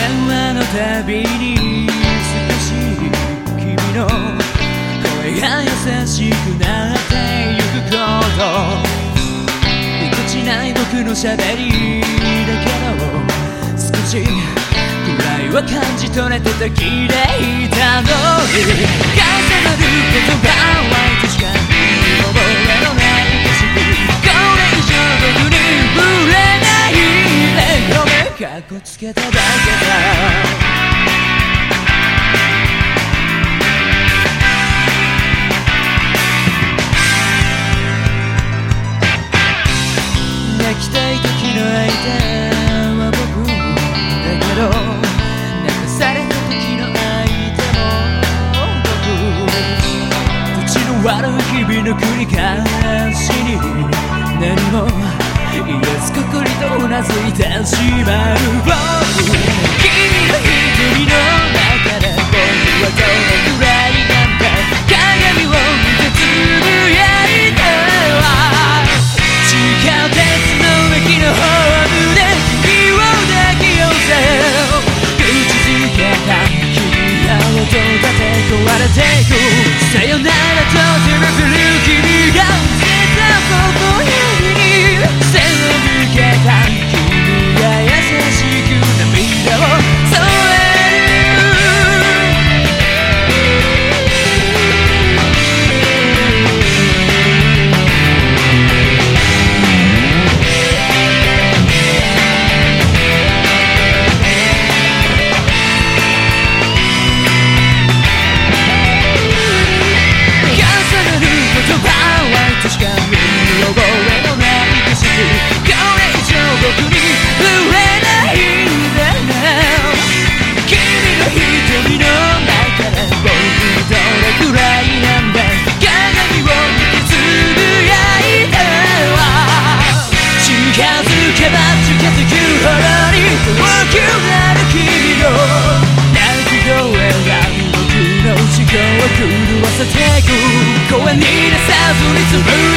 話のたびに少し君の声が優しくなってゆくことぎこちない僕のしゃべりだけど少しくらいは感じ取れてた綺麗だのに重なる言葉は愛しか見の繰り返しに何も言えずくくりとうなずいてしまう。僕さてく。声に出さずに潰